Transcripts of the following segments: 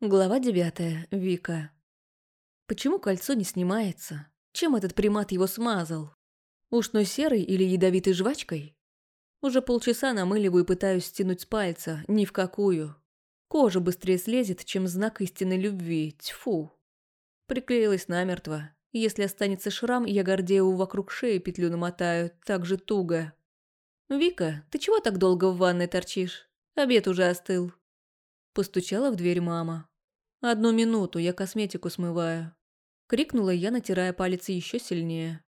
Глава девятая. Вика. Почему кольцо не снимается? Чем этот примат его смазал? Ушной серой или ядовитой жвачкой? Уже полчаса намыливаю и пытаюсь стянуть с пальца, ни в какую. Кожа быстрее слезет, чем знак истинной любви. Тьфу. Приклеилась намертво. Если останется шрам, я Гордееву вокруг шеи петлю намотаю, так же туго. «Вика, ты чего так долго в ванной торчишь? Обед уже остыл». Постучала в дверь мама. «Одну минуту, я косметику смываю». Крикнула я, натирая палец еще сильнее.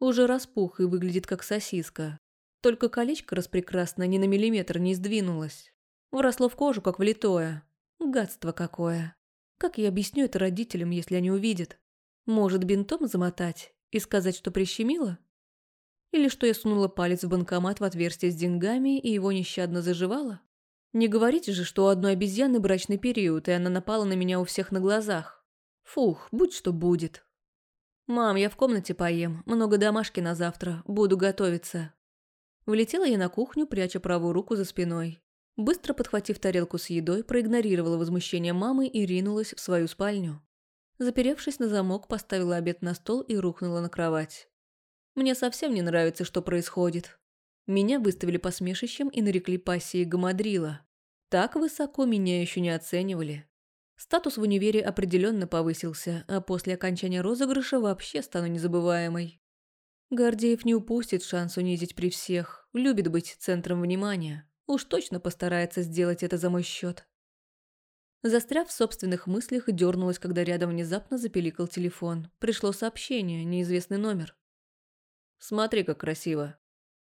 Уже распух и выглядит как сосиска. Только колечко распрекрасно ни на миллиметр не сдвинулось. Вросло в кожу, как влитое. Гадство какое. Как я объясню это родителям, если они увидят? Может, бинтом замотать и сказать, что прищемило? Или что я сунула палец в банкомат в отверстие с деньгами и его нещадно заживало? Не говорите же, что у одной обезьяны брачный период, и она напала на меня у всех на глазах. Фух, будь что будет. «Мам, я в комнате поем, много домашки на завтра, буду готовиться». Влетела я на кухню, пряча правую руку за спиной. Быстро подхватив тарелку с едой, проигнорировала возмущение мамы и ринулась в свою спальню. Заперевшись на замок, поставила обед на стол и рухнула на кровать. Мне совсем не нравится, что происходит. Меня выставили посмешищем и нарекли пассией гамадрила. Так высоко меня еще не оценивали. Статус в универе определенно повысился, а после окончания розыгрыша вообще стану незабываемой. Гордеев не упустит шанс унизить при всех, любит быть центром внимания. Уж точно постарается сделать это за мой счет. Застряв в собственных мыслях, дернулась, когда рядом внезапно запеликал телефон. Пришло сообщение, неизвестный номер. «Смотри, как красиво»,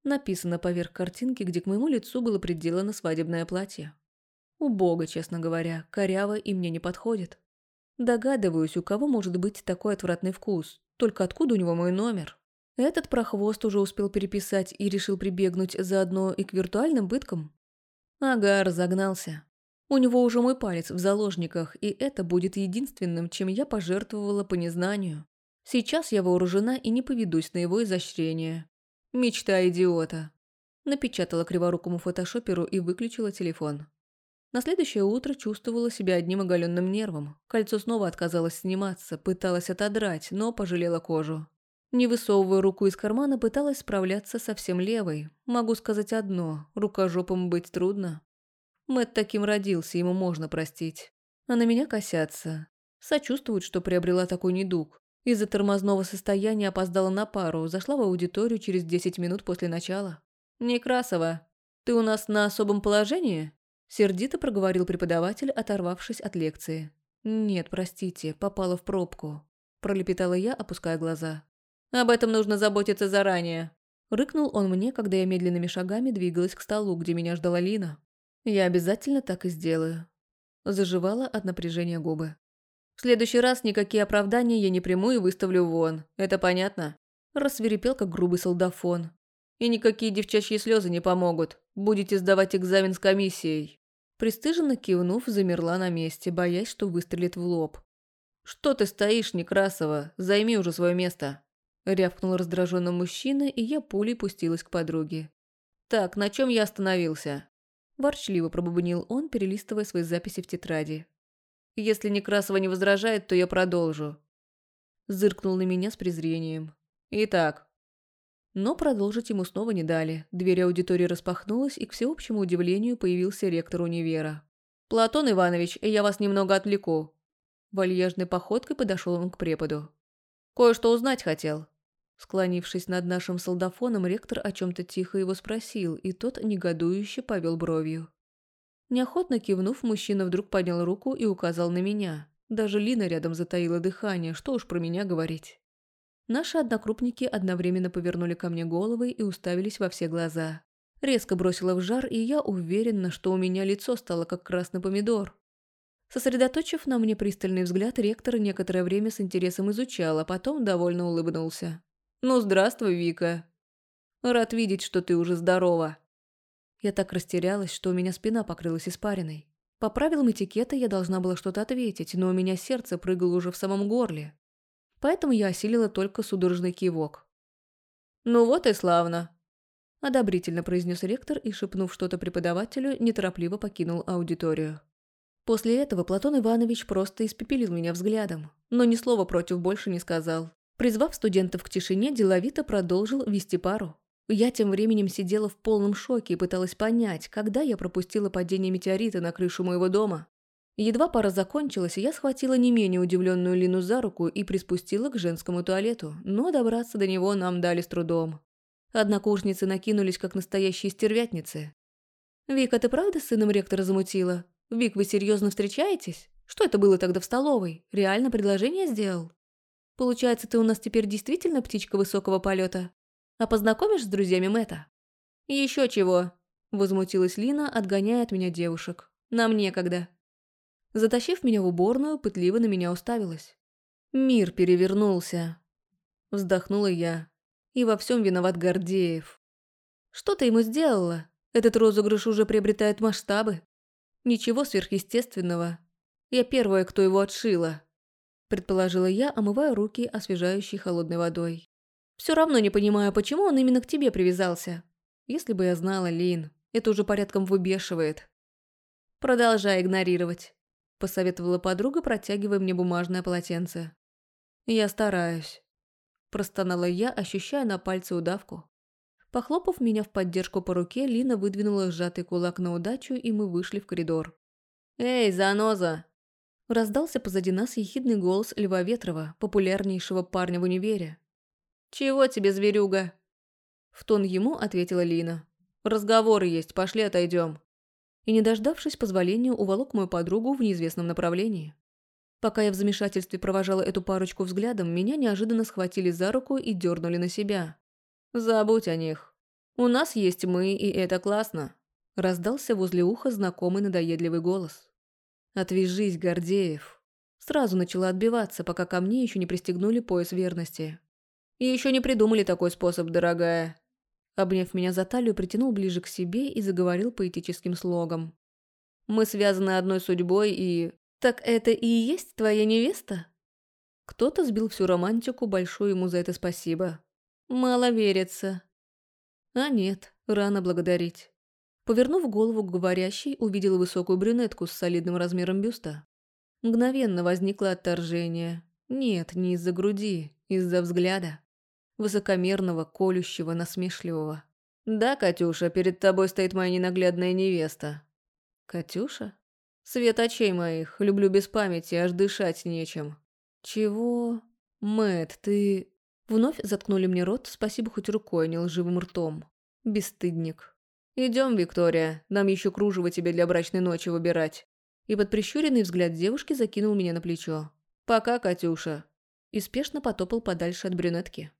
Написано поверх картинки, где к моему лицу было приделано свадебное платье. Убого, честно говоря, коряво и мне не подходит. Догадываюсь, у кого может быть такой отвратный вкус. Только откуда у него мой номер? Этот прохвост уже успел переписать и решил прибегнуть заодно и к виртуальным пыткам? Ага, разогнался. У него уже мой палец в заложниках, и это будет единственным, чем я пожертвовала по незнанию. Сейчас я вооружена и не поведусь на его изощрение. Мечта идиота. Напечатала криворукому фотошоперу и выключила телефон. На следующее утро чувствовала себя одним оголенным нервом. Кольцо снова отказалось сниматься, пыталась отодрать, но пожалела кожу. Не высовывая руку из кармана, пыталась справляться совсем левой. Могу сказать одно – рукожопом быть трудно. Мэтт таким родился, ему можно простить. А на меня косятся. Сочувствуют, что приобрела такой недуг. Из-за тормозного состояния опоздала на пару, зашла в аудиторию через 10 минут после начала. «Некрасова, ты у нас на особом положении?» Сердито проговорил преподаватель, оторвавшись от лекции. «Нет, простите, попала в пробку», – пролепетала я, опуская глаза. «Об этом нужно заботиться заранее», – рыкнул он мне, когда я медленными шагами двигалась к столу, где меня ждала Лина. «Я обязательно так и сделаю». Заживала от напряжения губы. В следующий раз никакие оправдания я не приму и выставлю вон. Это понятно?» Рассверепел, как грубый солдафон. «И никакие девчачьи слезы не помогут. Будете сдавать экзамен с комиссией». Престыженно кивнув, замерла на месте, боясь, что выстрелит в лоб. «Что ты стоишь, Некрасова? Займи уже свое место!» Рявкнул раздраженный мужчина, и я пулей пустилась к подруге. «Так, на чем я остановился?» Ворчливо пробубнил он, перелистывая свои записи в тетради. Если Некрасова не возражает, то я продолжу. Зыркнул на меня с презрением. Итак. Но продолжить ему снова не дали. Дверь аудитории распахнулась, и к всеобщему удивлению появился ректор универа. «Платон Иванович, я вас немного отвлеку». Вальяжной походкой подошел он к преподу. «Кое-что узнать хотел». Склонившись над нашим солдафоном, ректор о чем-то тихо его спросил, и тот негодующе повел бровью. Неохотно кивнув, мужчина вдруг поднял руку и указал на меня. Даже Лина рядом затаила дыхание, что уж про меня говорить. Наши однокрупники одновременно повернули ко мне головы и уставились во все глаза. Резко бросила в жар, и я уверена, что у меня лицо стало как красный помидор. Сосредоточив на мне пристальный взгляд, ректор некоторое время с интересом изучал, а потом довольно улыбнулся. «Ну, здравствуй, Вика. Рад видеть, что ты уже здорова». Я так растерялась, что у меня спина покрылась испариной. По правилам этикета я должна была что-то ответить, но у меня сердце прыгало уже в самом горле. Поэтому я осилила только судорожный кивок. «Ну вот и славно», – одобрительно произнес ректор и, шепнув что-то преподавателю, неторопливо покинул аудиторию. После этого Платон Иванович просто испепелил меня взглядом, но ни слова против больше не сказал. Призвав студентов к тишине, деловито продолжил вести пару. Я тем временем сидела в полном шоке и пыталась понять, когда я пропустила падение метеорита на крышу моего дома. Едва пара закончилась, я схватила не менее удивленную Лину за руку и приспустила к женскому туалету, но добраться до него нам дали с трудом. Однокурсницы накинулись, как настоящие стервятницы. «Вика, ты правда с сыном ректора замутила? Вик, вы серьезно встречаетесь? Что это было тогда в столовой? Реально предложение сделал? Получается, ты у нас теперь действительно птичка высокого полета? А познакомишь с друзьями Мэтта?» «Еще чего?» – возмутилась Лина, отгоняя от меня девушек. «Нам некогда». Затащив меня в уборную, пытливо на меня уставилась. «Мир перевернулся», – вздохнула я. «И во всем виноват Гордеев». «Что ты ему сделала? Этот розыгрыш уже приобретает масштабы». «Ничего сверхъестественного. Я первая, кто его отшила», – предположила я, омывая руки освежающей холодной водой. «Все равно не понимаю, почему он именно к тебе привязался. Если бы я знала, Лин, это уже порядком выбешивает». «Продолжай игнорировать». – посоветовала подруга, протягивая мне бумажное полотенце. «Я стараюсь», – простонала я, ощущая на пальце удавку. Похлопав меня в поддержку по руке, Лина выдвинула сжатый кулак на удачу, и мы вышли в коридор. «Эй, заноза!» Раздался позади нас ехидный голос Льва Ветрова, популярнейшего парня в универе. «Чего тебе, зверюга?» В тон ему ответила Лина. «Разговоры есть, пошли отойдем» и, не дождавшись позволения, уволок мою подругу в неизвестном направлении. Пока я в замешательстве провожала эту парочку взглядом, меня неожиданно схватили за руку и дернули на себя. «Забудь о них. У нас есть мы, и это классно», – раздался возле уха знакомый надоедливый голос. «Отвяжись, Гордеев». Сразу начала отбиваться, пока ко мне еще не пристегнули пояс верности. «И еще не придумали такой способ, дорогая. Обняв меня за талию, притянул ближе к себе и заговорил поэтическим слогом. «Мы связаны одной судьбой и...» «Так это и есть твоя невеста?» Кто-то сбил всю романтику, большое ему за это спасибо. «Мало верится». А нет, рано благодарить. Повернув голову к говорящей, увидела высокую брюнетку с солидным размером бюста. Мгновенно возникло отторжение. Нет, не из-за груди, из-за взгляда высокомерного, колющего, насмешливого. «Да, Катюша, перед тобой стоит моя ненаглядная невеста». «Катюша?» «Свет очей моих, люблю без памяти, аж дышать нечем». «Чего?» Мэт, ты...» Вновь заткнули мне рот, спасибо хоть рукой, не лживым ртом. Бесстыдник. «Идем, Виктория, нам еще кружево тебе для брачной ночи выбирать». И под прищуренный взгляд девушки закинул меня на плечо. «Пока, Катюша». И спешно потопал подальше от брюнетки.